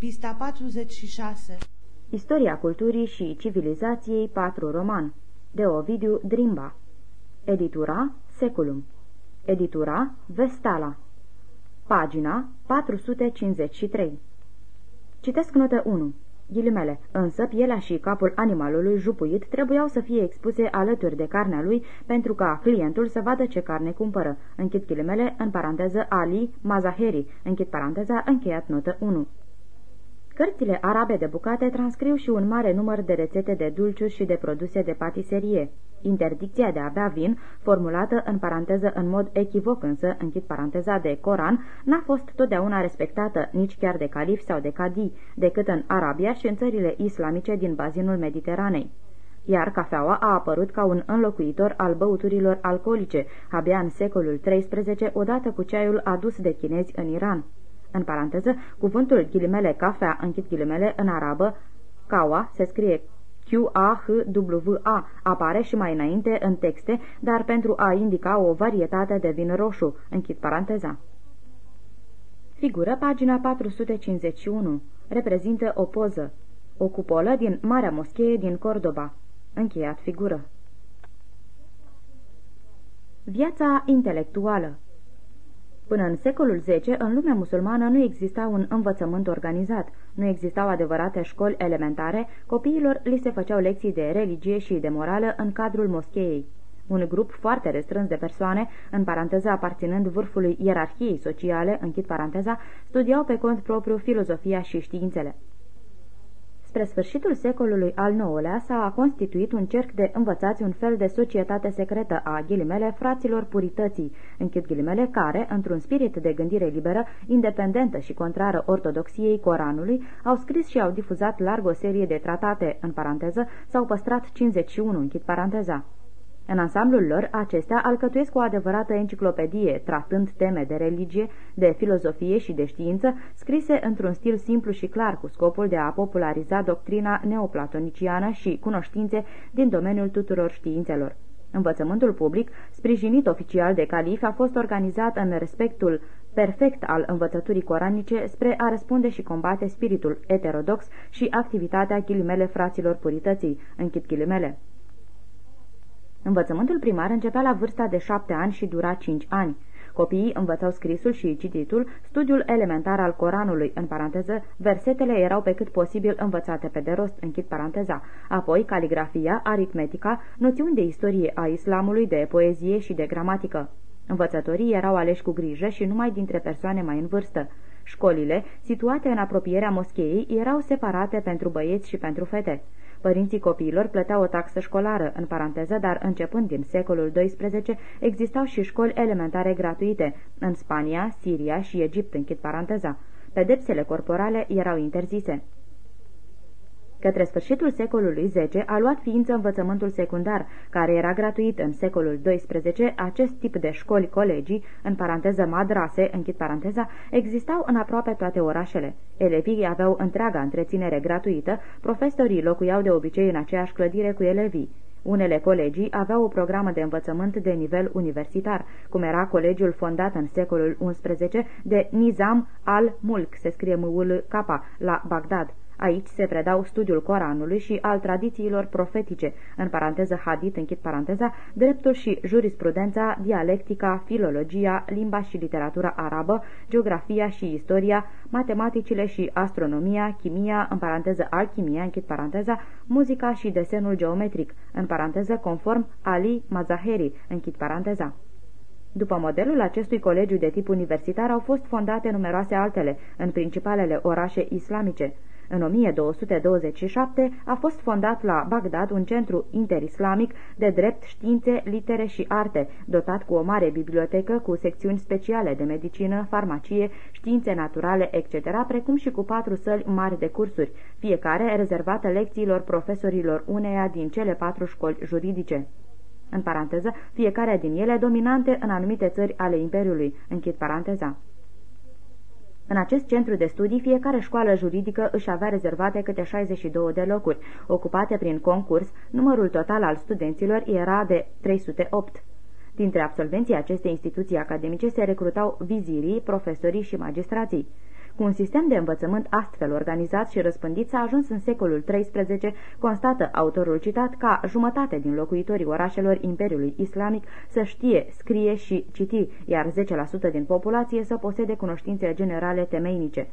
Pista 46 Istoria culturii și civilizației 4 roman De Ovidiu Drimba. Editura Seculum. Editura Vestala. Pagina 453 Citesc notă 1 Ghilimele, însă pielea și capul animalului jupuit trebuiau să fie expuse alături de carnea lui pentru ca clientul să vadă ce carne cumpără. Închid ghilimele, în paranteză Ali Mazaheri, închid paranteza, încheiat notă 1. Cărțile arabe de bucate transcriu și un mare număr de rețete de dulciuri și de produse de patiserie. Interdicția de a bea vin, formulată în paranteză în mod echivoc însă, închid paranteza de Coran, n-a fost totdeauna respectată nici chiar de calif sau de cadi, decât în Arabia și în țările islamice din bazinul Mediteranei iar cafeaua a apărut ca un înlocuitor al băuturilor alcoolice, abia în secolul XIII, odată cu ceaiul adus de chinezi în Iran. În paranteză, cuvântul ghilimele cafea, închid ghilimele, în arabă, kawa, se scrie Q-A-H-W-A, apare și mai înainte în texte, dar pentru a indica o varietate de vin roșu, închid paranteza. Figură pagina 451. Reprezintă o poză. O cupolă din Marea Moschee din Cordoba. Încheiat figură. Viața intelectuală Până în secolul X, în lumea musulmană nu exista un învățământ organizat, nu existau adevărate școli elementare, copiilor li se făceau lecții de religie și de morală în cadrul moscheei. Un grup foarte restrâns de persoane, în paranteză aparținând vârfului ierarhiei sociale, închid paranteza, studiau pe cont propriu filozofia și științele. Spre sfârșitul secolului al IX-lea s-a constituit un cerc de învățați un fel de societate secretă a ghilimele fraților purității, închid ghilimele, care, într-un spirit de gândire liberă, independentă și contrară ortodoxiei Coranului, au scris și au difuzat larg o serie de tratate, în paranteză, s-au păstrat 51, închid paranteza. În ansamblul lor, acestea alcătuiesc o adevărată enciclopedie, tratând teme de religie, de filozofie și de știință, scrise într-un stil simplu și clar, cu scopul de a populariza doctrina neoplatoniciană și cunoștințe din domeniul tuturor științelor. Învățământul public, sprijinit oficial de calif, a fost organizat în respectul perfect al învățăturii coranice spre a răspunde și combate spiritul heterodox și activitatea ghilimele fraților purității, închid ghilimele. Învățământul primar începea la vârsta de șapte ani și dura cinci ani. Copiii învățau scrisul și cititul, studiul elementar al Coranului, în paranteză, versetele erau pe cât posibil învățate pe de rost, închid paranteza, apoi caligrafia, aritmetica, noțiuni de istorie a islamului, de poezie și de gramatică. Învățătorii erau aleși cu grijă și numai dintre persoane mai în vârstă. Școlile, situate în apropierea moscheei, erau separate pentru băieți și pentru fete. Părinții copiilor plăteau o taxă școlară, în paranteză, dar începând din secolul XII existau și școli elementare gratuite, în Spania, Siria și Egipt, închid paranteza. Pedepsele corporale erau interzise. Către sfârșitul secolului X a luat ființă învățământul secundar, care era gratuit în secolul XII. Acest tip de școli colegii, în paranteză madrase, închid paranteza, existau în aproape toate orașele. Elevii aveau întreaga întreținere gratuită, profesorii locuiau de obicei în aceeași clădire cu elevii. Unele colegii aveau o programă de învățământ de nivel universitar, cum era colegiul fondat în secolul XI de Nizam al-Mulk, se scrie m -ul K, la Bagdad. Aici se predau studiul Coranului și al tradițiilor profetice, în paranteză hadit, închid paranteza, dreptul și jurisprudența, dialectica, filologia, limba și literatura arabă, geografia și istoria, matematicile și astronomia, chimia, în paranteză alchimia, închid paranteza, muzica și desenul geometric, în paranteză conform Ali Mazaheri, închid paranteza. După modelul acestui colegiu de tip universitar au fost fondate numeroase altele, în principalele orașe islamice. În 1227 a fost fondat la Bagdad un centru interislamic de drept, științe, litere și arte, dotat cu o mare bibliotecă cu secțiuni speciale de medicină, farmacie, științe naturale, etc., precum și cu patru săli mari de cursuri, fiecare rezervată lecțiilor profesorilor uneia din cele patru școli juridice în paranteză, fiecare din ele dominante în anumite țări ale Imperiului, închid paranteza. În acest centru de studii, fiecare școală juridică își avea rezervate câte 62 de locuri, ocupate prin concurs, numărul total al studenților era de 308. Dintre absolvenții acestei instituții academice se recrutau vizirii, profesorii și magistrații. Cu un sistem de învățământ astfel organizat și răspândit s-a ajuns în secolul XIII, constată autorul citat, ca jumătate din locuitorii orașelor Imperiului Islamic să știe, scrie și citi, iar 10% din populație să posede cunoștințe generale temeinice.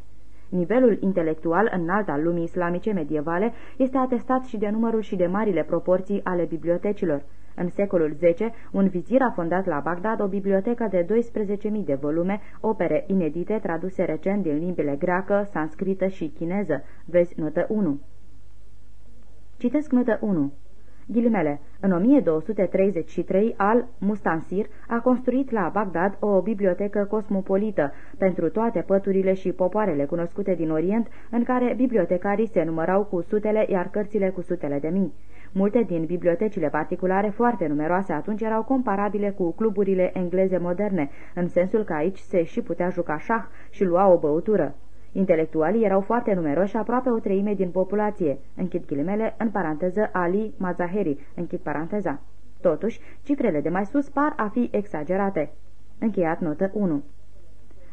Nivelul intelectual înalt al lumii islamice medievale este atestat și de numărul și de marile proporții ale bibliotecilor. În secolul X, un vizir a fondat la Bagdad o bibliotecă de 12.000 de volume, opere inedite traduse recent din limbile greacă, sanscrită și chineză. Vezi notă 1. Citesc notă 1. Ghilimele, în 1233, al-Mustansir a construit la Bagdad o bibliotecă cosmopolită pentru toate păturile și popoarele cunoscute din Orient, în care bibliotecarii se numărau cu sutele, iar cărțile cu sutele de mii. Multe din bibliotecile particulare, foarte numeroase atunci, erau comparabile cu cluburile engleze moderne, în sensul că aici se și putea juca șah și lua o băutură. Intelectualii erau foarte numeroși, aproape o treime din populație, închid ghilimele, în paranteză Ali Mazaheri, închid paranteza. Totuși, cifrele de mai sus par a fi exagerate. Încheiat notă 1.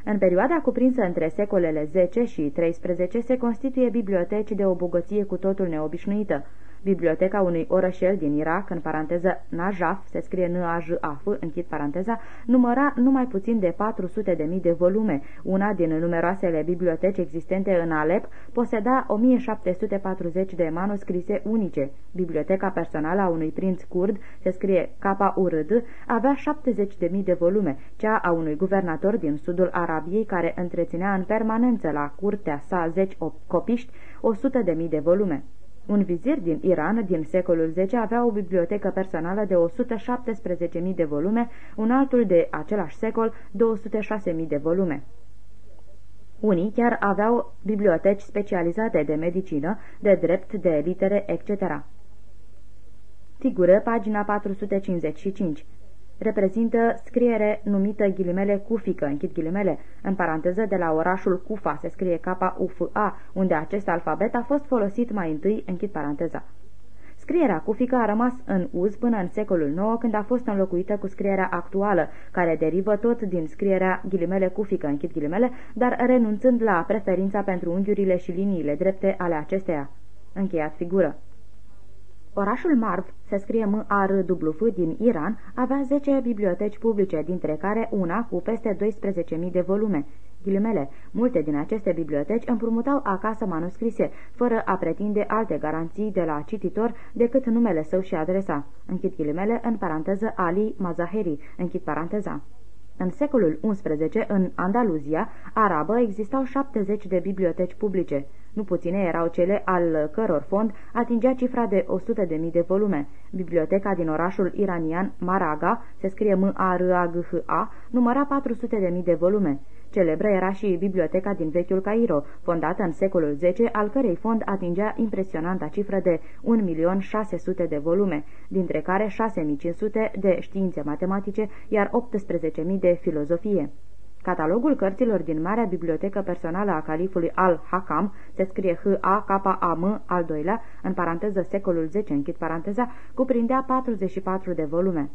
În perioada cuprinsă între secolele 10 și 13 se constituie biblioteci de o bogăție cu totul neobișnuită. Biblioteca unui orășel din Irak, în paranteză Najaf, se scrie n a j a f închid paranteza, număra numai puțin de 400 de mii de volume. Una din numeroasele biblioteci existente în Alep poseda 1740 de manuscrise unice. Biblioteca personală a unui prinț curd, se scrie K-U-R-D, avea 70 de mii de volume, cea a unui guvernator din sudul Arabiei care întreținea în permanență la curtea sa 10 copiști 100 de mii de volume. Un vizir din Iran din secolul X avea o bibliotecă personală de 117.000 de volume, un altul de același secol 206.000 de volume. Unii chiar aveau biblioteci specializate de medicină, de drept, de litere, etc. Figură pagina 455 reprezintă scriere numită ghilimele cufică, închid ghilimele, în paranteză de la orașul Cufa, se scrie K-U-F-A, unde acest alfabet a fost folosit mai întâi, închid paranteza. Scrierea cufică a rămas în uz până în secolul IX, când a fost înlocuită cu scrierea actuală, care derivă tot din scrierea ghilimele cufică, închid ghilimele, dar renunțând la preferința pentru unghiurile și liniile drepte ale acesteia. Încheiat figură. Orașul Marv, se scrie m a r w f din Iran, avea 10 biblioteci publice, dintre care una cu peste 12.000 de volume. Ghilimele, multe din aceste biblioteci împrumutau acasă manuscrise, fără a pretinde alte garanții de la cititor decât numele său și adresa. Închid ghilimele, în paranteză Ali Mazaheri, închid paranteza. În secolul XI, în Andaluzia arabă, existau 70 de biblioteci publice. Nu puține erau cele al căror fond atingea cifra de 100.000 de volume. Biblioteca din orașul iranian Maraga, se scrie M-A-R-A-G-H-A, număra 400.000 de volume. Celebră era și biblioteca din vechiul Cairo, fondată în secolul X, al cărei fond atingea impresionanta cifră de 1.600.000 de volume, dintre care 6.500 de științe matematice, iar 18.000 de filozofie. Catalogul cărților din Marea Bibliotecă Personală a Califului al-Hakam, se scrie H-A-K-A-M, al doilea, în paranteză secolul X, închid paranteza, cuprindea 44 de volume.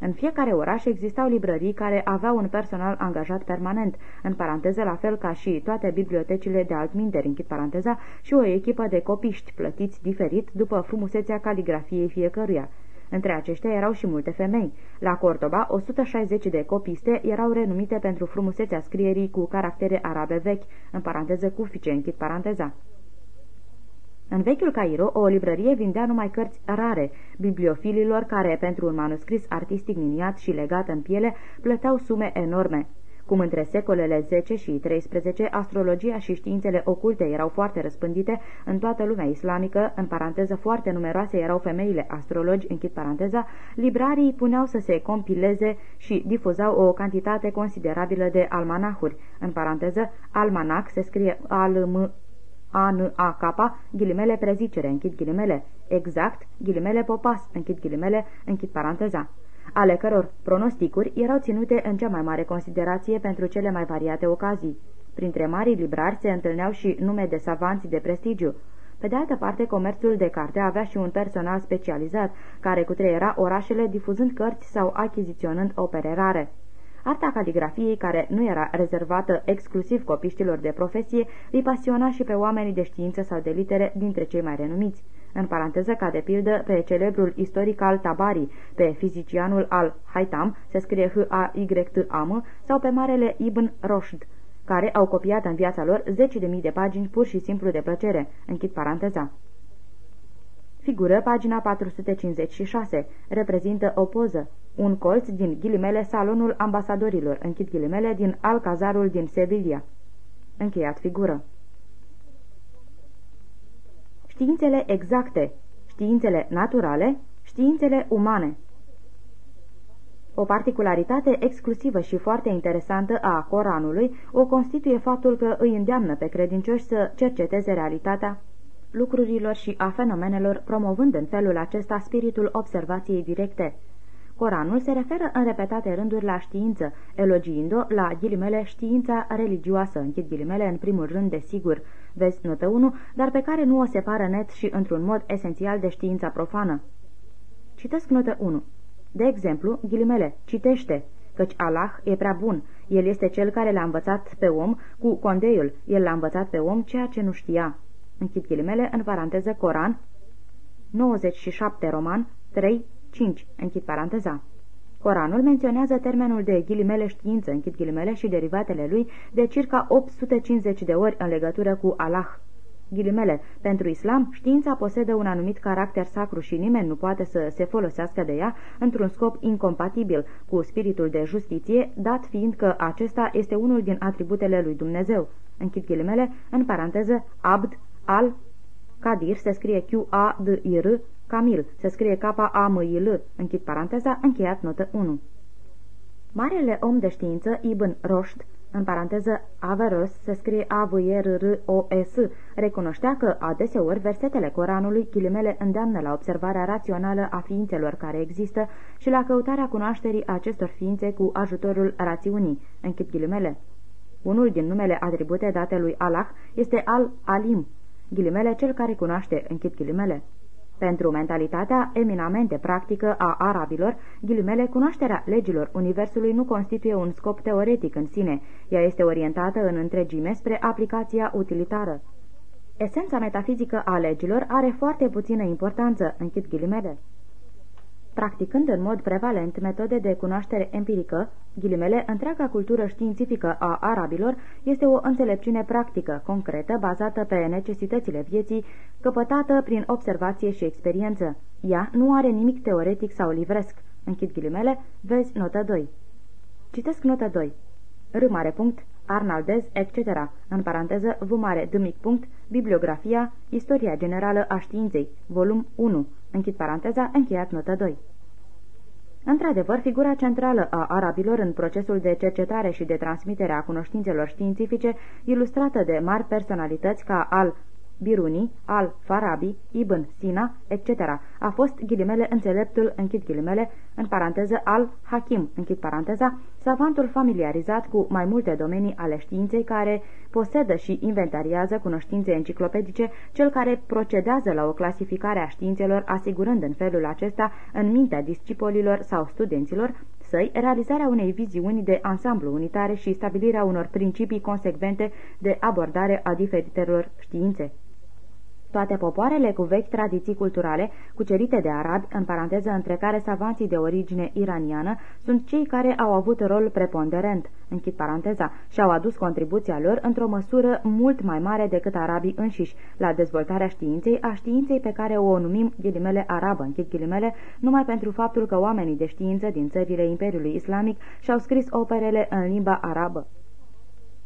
În fiecare oraș existau librării care aveau un personal angajat permanent, în paranteză la fel ca și toate bibliotecile de altminteri, închid paranteza, și o echipă de copiști plătiți diferit după frumusețea caligrafiei fiecăruia. Între aceștia erau și multe femei. La Cordoba, 160 de copiste erau renumite pentru frumusețea scrierii cu caractere arabe vechi, în paranteză cufice, închid paranteza. În vechiul Cairo, o librărie vindea numai cărți rare, bibliofililor care, pentru un manuscris artistic miniat și legat în piele, plăteau sume enorme. Cum între secolele 10 și 13, astrologia și științele oculte erau foarte răspândite în toată lumea islamică, în paranteză foarte numeroase erau femeile astrologi, închid paranteza, librarii puneau să se compileze și difuzau o cantitate considerabilă de almanahuri, în paranteză, almanac se scrie al m a-N-A-K, ghilimele prezicere, închid ghilimele, exact, ghilimele popas, închid ghilimele, închid paranteza, ale căror pronosticuri erau ținute în cea mai mare considerație pentru cele mai variate ocazii. Printre marii librari se întâlneau și nume de savanți de prestigiu. Pe de altă parte, comerțul de carte avea și un personal specializat, care cutreiera orașele difuzând cărți sau achiziționând opere rare. Arta caligrafiei, care nu era rezervată exclusiv copiștilor de profesie, îi pasiona și pe oamenii de știință sau de litere dintre cei mai renumiți. În paranteză, ca de pildă, pe celebrul istoric al Tabari, pe fizicianul al Haitam, se scrie H-A-Y-T-A-M, sau pe marele Ibn Roshd, care au copiat în viața lor zeci de mii de pagini pur și simplu de plăcere. Închid paranteza. Figură pagina 456. Reprezintă o poză. Un colț din ghilimele Salonul Ambasadorilor, închid ghilimele, din Alcazarul din Sevilla. Încheiat figură. Științele exacte, științele naturale, științele umane. O particularitate exclusivă și foarte interesantă a Coranului o constituie faptul că îi îndeamnă pe credincioși să cerceteze realitatea lucrurilor și a fenomenelor, promovând în felul acesta spiritul observației directe. Coranul se referă în repetate rânduri la știință, elogiind-o la ghilimele știința religioasă, închid ghilimele în primul rând de sigur, vezi notă 1, dar pe care nu o separă net și într-un mod esențial de știința profană. Citesc notă 1. De exemplu, ghilimele, citește, căci Allah e prea bun, El este Cel care l-a învățat pe om cu condeiul, El l-a învățat pe om ceea ce nu știa închid ghilimele, în paranteză Coran, 97 roman, 3, 5, închid paranteza. Coranul menționează termenul de ghilimele știință, închid ghilimele și derivatele lui de circa 850 de ori în legătură cu Allah. Ghilimele, pentru islam, știința posedă un anumit caracter sacru și nimeni nu poate să se folosească de ea într-un scop incompatibil cu spiritul de justiție, dat fiind că acesta este unul din atributele lui Dumnezeu. Închid ghilimele, în paranteză, abd, al Kadir se scrie Q-A-D-I-R, Camil se scrie K-A-M-I-L, închid paranteza, încheiat notă 1. Marele om de știință, Ibn Roșd, în paranteză Averroes, se scrie a v r r o s recunoștea că adeseori versetele Coranului, ghilimele, îndeamnă la observarea rațională a ființelor care există și la căutarea cunoașterii acestor ființe cu ajutorul rațiunii, închid ghilimele. Unul din numele atribute date lui Allah este Al-Alim, ghilimele, cel care cunoaște, închid ghilimele. Pentru mentalitatea eminamente practică a arabilor, ghilimele, cunoașterea legilor Universului nu constituie un scop teoretic în sine, ea este orientată în întregime spre aplicația utilitară. Esența metafizică a legilor are foarte puțină importanță, închid ghilimele. Practicând în mod prevalent metode de cunoaștere empirică, ghilimele, întreaga cultură științifică a arabilor este o înțelepciune practică, concretă, bazată pe necesitățile vieții, căpătată prin observație și experiență. Ea nu are nimic teoretic sau livresc. Închid ghilimele, vezi notă 2. Citesc notă 2. R mare punct, Arnaldez, etc. În paranteză, V mare, D mic punct, Bibliografia, Istoria generală a științei, volum 1. Închid paranteza, încheiat notă 2. Într-adevăr, figura centrală a arabilor în procesul de cercetare și de transmitere a cunoștințelor științifice, ilustrată de mari personalități ca al Biruni, al-Farabi, Ibn Sina, etc. A fost ghilimele înțeleptul, închid ghilimele, în paranteză al-Hakim, închid paranteza, savantul familiarizat cu mai multe domenii ale științei care posedă și inventariază cunoștințe enciclopedice, cel care procedează la o clasificare a științelor, asigurând în felul acesta în mintea discipolilor sau studenților săi realizarea unei viziuni de ansamblu unitare și stabilirea unor principii consecvente de abordare a diferitelor științe. Toate popoarele cu vechi tradiții culturale, cucerite de arabi, în paranteză între care savanții de origine iraniană, sunt cei care au avut rol preponderent, închid paranteza, și au adus contribuția lor într-o măsură mult mai mare decât arabii înșiși, la dezvoltarea științei, a științei pe care o numim ghilimele arabă, închid ghilimele, numai pentru faptul că oamenii de știință din țările Imperiului Islamic și-au scris operele în limba arabă.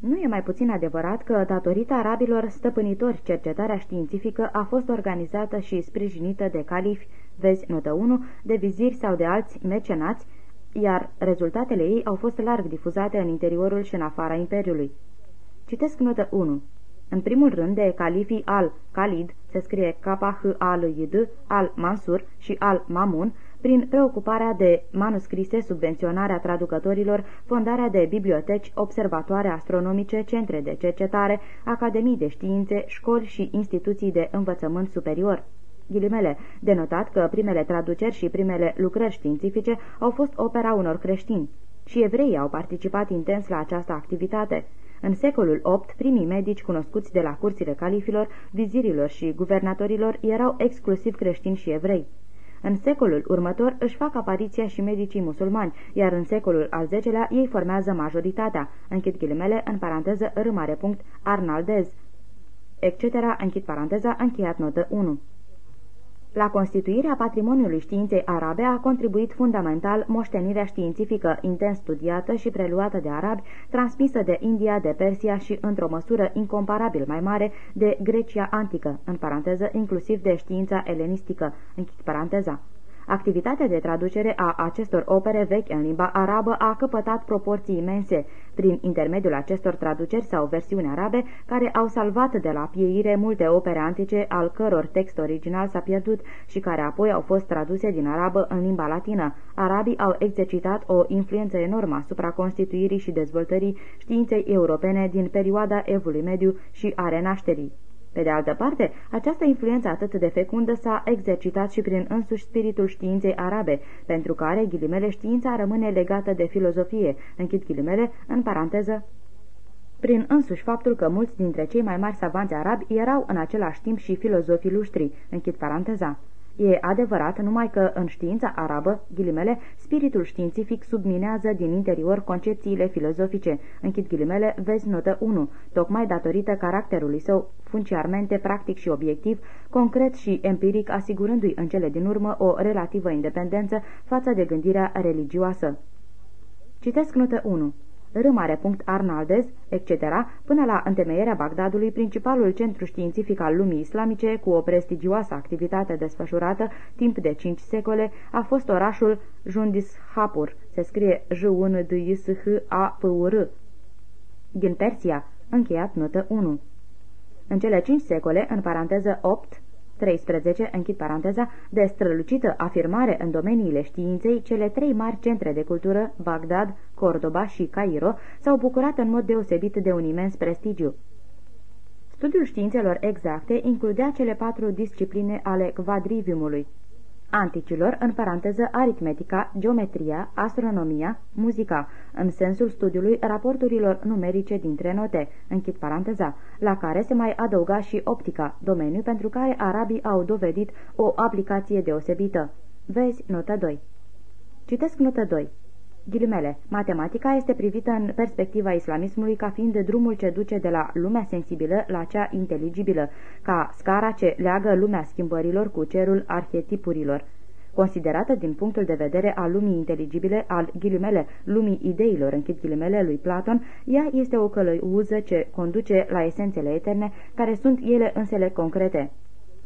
Nu e mai puțin adevărat că, datorită arabilor stăpânitori, cercetarea științifică a fost organizată și sprijinită de califi, vezi notă 1, de viziri sau de alți mecenați, iar rezultatele ei au fost larg difuzate în interiorul și în afara Imperiului. Citesc notă 1. În primul rând de califii al Khalid, se scrie k h a l i d al Mansur și al Mamun, prin preocuparea de manuscrise, subvenționarea traducătorilor, fondarea de biblioteci, observatoare astronomice, centre de cercetare, academii de științe, școli și instituții de învățământ superior. Ghilimele, denotat că primele traduceri și primele lucrări științifice au fost opera unor creștini. Și evreii au participat intens la această activitate. În secolul VIII, primii medici cunoscuți de la curțile califilor, vizirilor și guvernatorilor erau exclusiv creștini și evrei. În secolul următor își fac apariția și medicii musulmani, iar în secolul al X-lea ei formează majoritatea, închid ghilimele, în paranteză râmare punct, Arnaldez, etc., închid paranteza, încheiat notă 1. La constituirea patrimoniului științei arabe a contribuit fundamental moștenirea științifică intens studiată și preluată de arabi, transmisă de India, de Persia și, într-o măsură incomparabil mai mare, de Grecia antică, în paranteză inclusiv de știința elenistică, închid paranteza. Activitatea de traducere a acestor opere vechi în limba arabă a căpătat proporții imense, prin intermediul acestor traduceri sau versiuni arabe, care au salvat de la pieire multe opere antice al căror text original s-a pierdut și care apoi au fost traduse din arabă în limba latină. Arabii au exercitat o influență enormă asupra constituirii și dezvoltării științei europene din perioada evului mediu și a renașterii. Pe de altă parte, această influență atât de fecundă s-a exercitat și prin însuși spiritul științei arabe, pentru care, ghilimele, știința rămâne legată de filozofie, închid ghilimele, în paranteză, prin însuși faptul că mulți dintre cei mai mari savanți arabi erau în același timp și filozofii luștri, închid paranteza. E adevărat numai că în știința arabă, ghilimele, spiritul științific subminează din interior concepțiile filozofice, închid ghilimele, vezi notă 1, tocmai datorită caracterului său funciarmente practic și obiectiv, concret și empiric, asigurându-i în cele din urmă o relativă independență față de gândirea religioasă. Citesc notă 1. Arnaldez, etc., până la întemeierea Bagdadului, principalul centru științific al lumii islamice, cu o prestigioasă activitate desfășurată timp de cinci secole, a fost orașul Jundishapur, se scrie j u n d i s h a p u r din Persia, încheiat notă 1. În cele cinci secole, în paranteză 8, 13, închid paranteza, de strălucită afirmare în domeniile științei, cele trei mari centre de cultură, Bagdad, Cordoba și Cairo, s-au bucurat în mod deosebit de un imens prestigiu. Studiul științelor exacte includea cele patru discipline ale quadriviumului, anticilor, în paranteză aritmetica, geometria, astronomia, muzica, în sensul studiului raporturilor numerice dintre note, închid paranteza, la care se mai adăuga și optica, domeniu pentru care arabii au dovedit o aplicație deosebită. Vezi notă 2. Citesc notă 2. Ghilimele, matematica este privită în perspectiva islamismului ca fiind drumul ce duce de la lumea sensibilă la cea inteligibilă, ca scara ce leagă lumea schimbărilor cu cerul arhetipurilor. Considerată din punctul de vedere al lumii inteligibile, al ghilimele, lumii ideilor, închid ghilimele lui Platon, ea este o călăuză ce conduce la esențele eterne, care sunt ele însele concrete.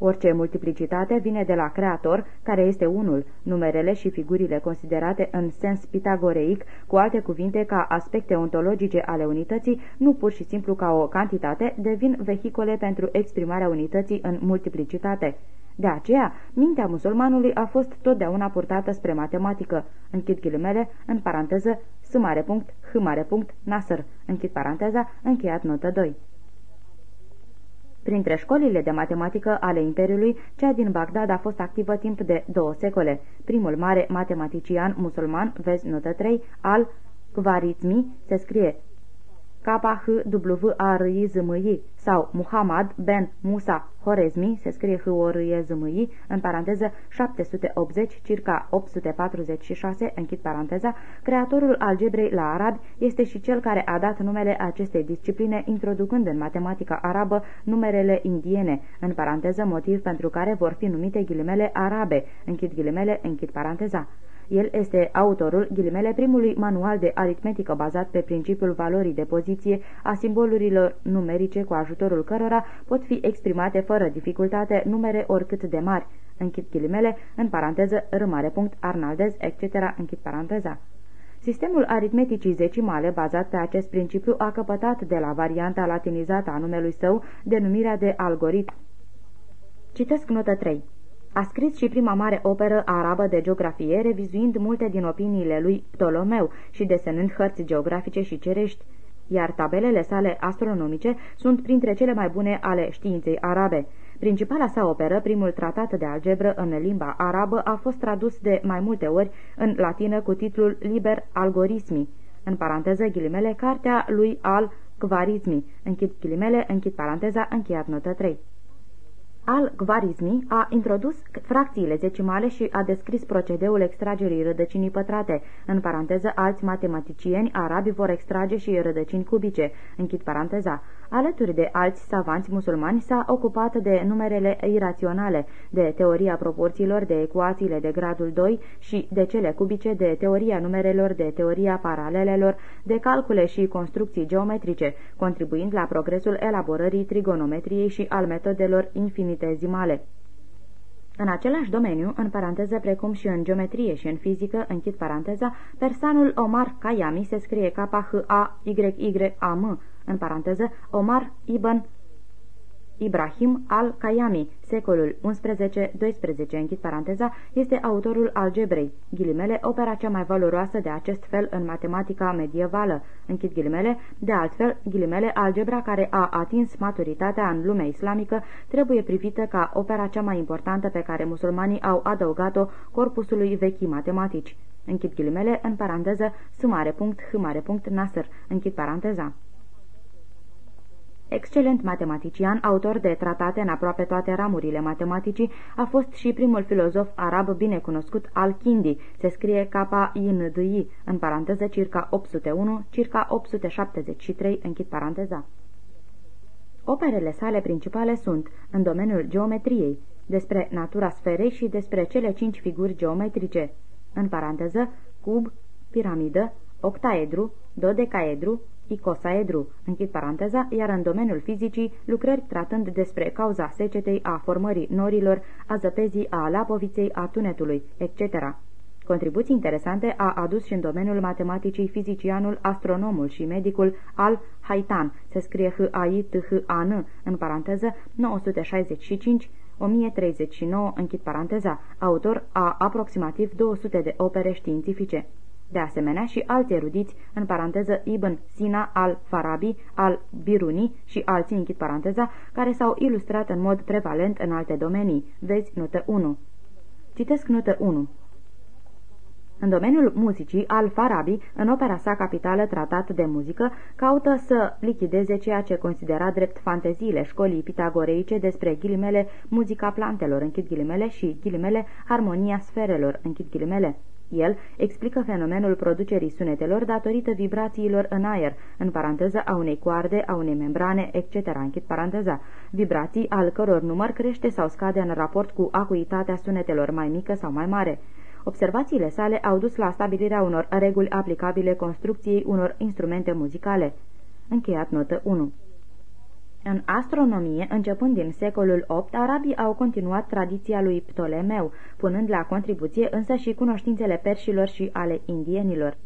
Orice multiplicitate vine de la creator, care este unul, numerele și figurile considerate în sens pitagoreic, cu alte cuvinte ca aspecte ontologice ale unității, nu pur și simplu ca o cantitate, devin vehicole pentru exprimarea unității în multiplicitate. De aceea, mintea musulmanului a fost totdeauna purtată spre matematică, închid ghilimele, în paranteză, s mare punct, h mare punct, nasr, închid paranteza, încheiat notă 2. Printre școlile de matematică ale Imperiului, cea din Bagdad a fost activă timp de două secole. Primul mare matematician musulman, vezi notă 3, al Khwarizmi, se scrie K-H-W-A-R-I-Z-M-I sau Muhammad ben Musa Horezmi, se scrie h o r e z m i în paranteză 780, circa 846, închid paranteza, creatorul algebrei la arabi este și cel care a dat numele acestei discipline, introducând în matematica arabă numerele indiene, în paranteză motiv pentru care vor fi numite ghilimele arabe, închid ghilimele, închid paranteza. El este autorul, ghilimele, primului manual de aritmetică bazat pe principiul valorii de poziție a simbolurilor numerice cu ajutorul cărora pot fi exprimate fără dificultate numere oricât de mari, închid ghilimele, în paranteză, râmare punct, arnaldez, etc., închid paranteza. Sistemul aritmeticii zecimale, bazat pe acest principiu, a căpătat de la varianta latinizată a numelui său denumirea de algoritm. Citesc notă 3. A scris și prima mare operă arabă de geografie, revizuind multe din opiniile lui Ptolomeu și desenând hărți geografice și cerești, iar tabelele sale astronomice sunt printre cele mai bune ale științei arabe. Principala sa operă, primul tratat de algebră în limba arabă, a fost tradus de mai multe ori în latină cu titlul Liber Algorismi, în paranteză ghilimele, cartea lui al Kvarizmi, închid ghilimele, închid paranteza, încheiat notă 3 al Gvarizmi a introdus fracțiile zecimale și a descris procedeul extragerii rădăcinii pătrate. În paranteză, alți matematicieni arabi vor extrage și rădăcini cubice. Închid paranteza. Alături de alți savanți musulmani s-a ocupat de numerele iraționale, de teoria proporțiilor, de ecuațiile de gradul 2 și de cele cubice, de teoria numerelor, de teoria paralelelor, de calcule și construcții geometrice, contribuind la progresul elaborării trigonometriei și al metodelor infinitezimale. În același domeniu, în paranteză precum și în geometrie și în fizică, închid paranteza, persanul Omar Kayami se scrie K-H-A-Y-Y-A-M, în paranteză, Omar Ibn Ibrahim al-Kayami, secolul 11-12, închid paranteza, este autorul algebrei, ghilimele, opera cea mai valoroasă de acest fel în matematica medievală, închid ghilimele, de altfel, ghilimele, algebra care a atins maturitatea în lumea islamică trebuie privită ca opera cea mai importantă pe care musulmanii au adăugat-o corpusului vechi matematici. Închid ghilimele, în paranteză, sumare punct, hmare punct, nasr, închid paranteza. Excelent matematician, autor de tratate în aproape toate ramurile matematicii, a fost și primul filozof arab binecunoscut al Kindi, se scrie K-I-N-D-I, în paranteză circa 801, circa 873, închid paranteza. Operele sale principale sunt, în domeniul geometriei, despre natura sferei și despre cele cinci figuri geometrice, în paranteză, cub, piramidă, octaedru, dodecaedru, icosaedru, închid paranteza, iar în domeniul fizicii, lucrări tratând despre cauza secetei, a formării norilor, a zăpezii, a lapoviței, a tunetului, etc. Contribuții interesante a adus și în domeniul matematicii fizicianul, astronomul și medicul al Haitan, se scrie h a i t h a n în paranteză, 965 1039, închid paranteza, autor a aproximativ 200 de opere științifice de asemenea și alți erudiți, în paranteză Ibn Sina al-Farabi, al-Biruni și alții, închid paranteza, care s-au ilustrat în mod prevalent în alte domenii. Vezi notă 1. Citesc notă 1. În domeniul muzicii, Al-Farabi, în opera sa capitală Tratat de muzică, caută să lichideze ceea ce considera drept fanteziile școlii pitagoreice despre ghilimele muzica plantelor, închid ghilimele, și ghilimele armonia sferelor, închid ghilimele. El explică fenomenul producerii sunetelor datorită vibrațiilor în aer, în paranteză a unei coarde, a unei membrane, etc. Închid paranteza. Vibrații al căror număr crește sau scade în raport cu acuitatea sunetelor mai mică sau mai mare. Observațiile sale au dus la stabilirea unor reguli aplicabile construcției unor instrumente muzicale. Încheiat notă 1 în astronomie, începând din secolul VIII, arabii au continuat tradiția lui Ptolemeu, punând la contribuție însă și cunoștințele perșilor și ale indienilor.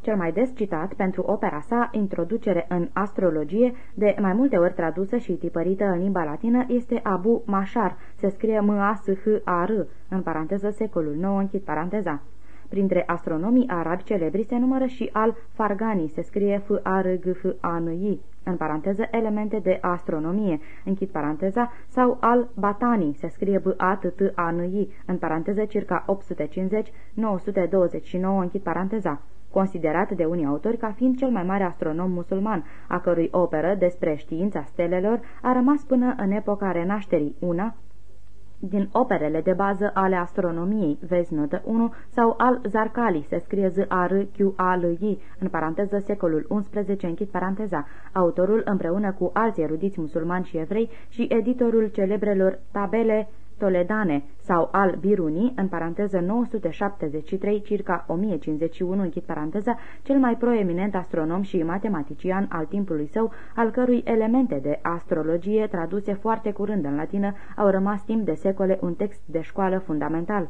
Cel mai des citat pentru opera sa, Introducere în astrologie, de mai multe ori tradusă și tipărită în limba latină, este Abu Mashar, se scrie m a s h a r în paranteză secolul IX, închid paranteza. Printre astronomii arabi celebri se numără și al Fargani, se scrie f a r g h a n i în paranteză elemente de astronomie, închid paranteza, sau al Batani, se scrie b a t t a n i în paranteză circa 850-929, închid paranteza. Considerat de unii autori ca fiind cel mai mare astronom musulman, a cărui operă despre știința stelelor a rămas până în epoca renașterii, una din operele de bază ale astronomiei, vezi notă 1, sau al Zarcali, se scrie z a r q a l i în paranteză secolul 11, închid paranteza, autorul împreună cu alți erudiți musulmani și evrei și editorul celebrelor tabele toledane sau al Biruni, în paranteză 973, circa 1051, închid paranteza, cel mai proeminent astronom și matematician al timpului său, al cărui elemente de astrologie, traduse foarte curând în latină, au rămas timp de secole un text de școală fundamental.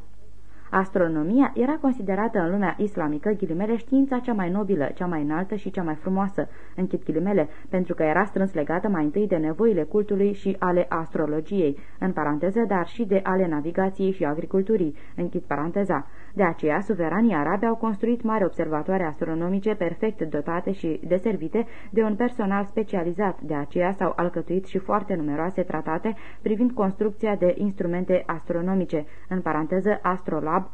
Astronomia era considerată în lumea islamică, ghilimele, știința cea mai nobilă, cea mai înaltă și cea mai frumoasă, închid ghilimele, pentru că era strâns legată mai întâi de nevoile cultului și ale astrologiei, în paranteză, dar și de ale navigației și agriculturii, închid paranteza. De aceea, suveranii arabi au construit mari observatoare astronomice perfect dotate și deservite de un personal specializat, de aceea s-au alcătuit și foarte numeroase tratate privind construcția de instrumente astronomice, în paranteză astrolab,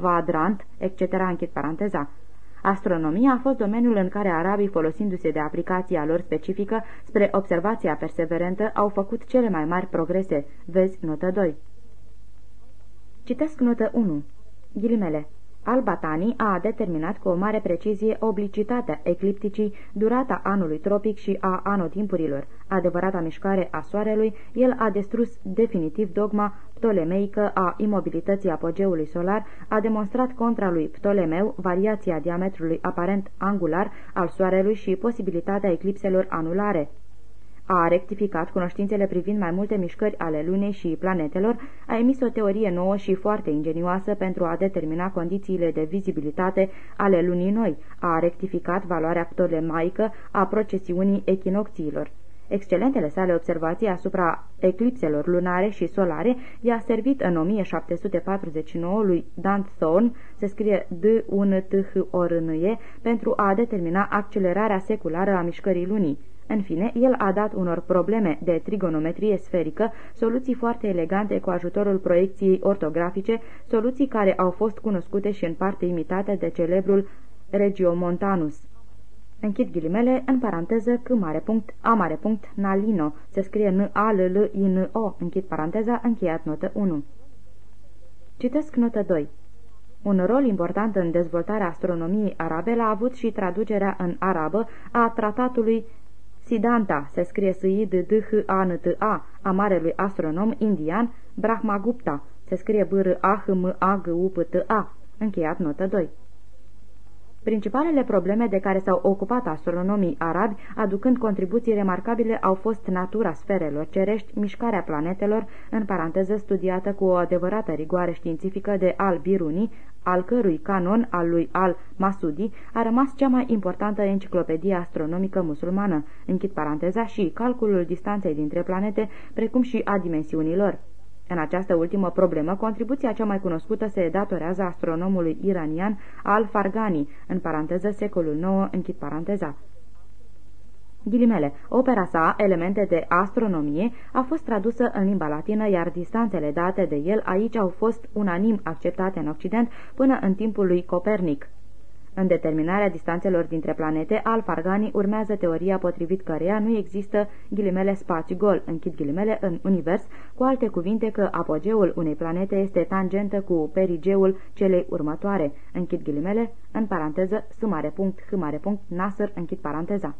quadrant, etc., închid paranteza. Astronomia a fost domeniul în care arabii, folosindu-se de aplicația lor specifică spre observația perseverentă, au făcut cele mai mari progrese. Vezi notă 2. Citesc notă 1. Ghilimele. Albatani a determinat cu o mare precizie oblicitatea eclipticii, durata anului tropic și a anotimpurilor. Adevărata mișcare a Soarelui, el a destrus definitiv dogma ptolemeică a imobilității apogeului solar, a demonstrat contra lui Ptolemeu variația diametrului aparent angular al Soarelui și posibilitatea eclipselor anulare a rectificat cunoștințele privind mai multe mișcări ale lunei și planetelor, a emis o teorie nouă și foarte ingenioasă pentru a determina condițiile de vizibilitate ale lunii noi, a rectificat valoarea ptolemaică a procesiunii echinocțiilor. Excelentele sale observații asupra eclipselor lunare și solare i-a servit în 1749 lui Dan Thorne, se scrie d un t h o r n -E, pentru a determina accelerarea seculară a mișcării lunii. În fine, el a dat unor probleme de trigonometrie sferică soluții foarte elegante cu ajutorul proiecției ortografice, soluții care au fost cunoscute și în parte imitate de celebrul Regiomontanus. Închid ghilimele, în paranteză, c mare punct, a mare punct, Nalino, se scrie n a l l i n o închid paranteza, încheiat notă 1. Citesc notă 2. Un rol important în dezvoltarea astronomiei arabe l-a avut și traducerea în arabă a tratatului Siddhanta se scrie s i d d h a n t a a marelui astronom indian Brahmagupta se scrie b r a h m a g u p t a Încheiat notă 2. Principalele probleme de care s-au ocupat astronomii arabi, aducând contribuții remarcabile, au fost natura sferelor cerești, mișcarea planetelor, în paranteză studiată cu o adevărată rigoare științifică de Al-Biruni, al cărui canon, al lui Al-Masudi, a rămas cea mai importantă enciclopedie astronomică musulmană, închid paranteza, și calculul distanței dintre planete, precum și a dimensiunilor. În această ultimă problemă, contribuția cea mai cunoscută se datorează astronomului iranian Al-Fargani, în paranteză secolul IX, închid paranteza. Ghilimele, opera sa, Elemente de astronomie, a fost tradusă în limba latină, iar distanțele date de el aici au fost unanim acceptate în Occident până în timpul lui Copernic. În determinarea distanțelor dintre planete, Al-Fargani urmează teoria potrivit căreia nu există ghilimele spațiu gol, închid ghilimele, în univers, cu alte cuvinte că apogeul unei planete este tangentă cu perigeul celei următoare, închid ghilimele, în paranteză, s mare punct, h mare punct, Nasr, închid paranteza.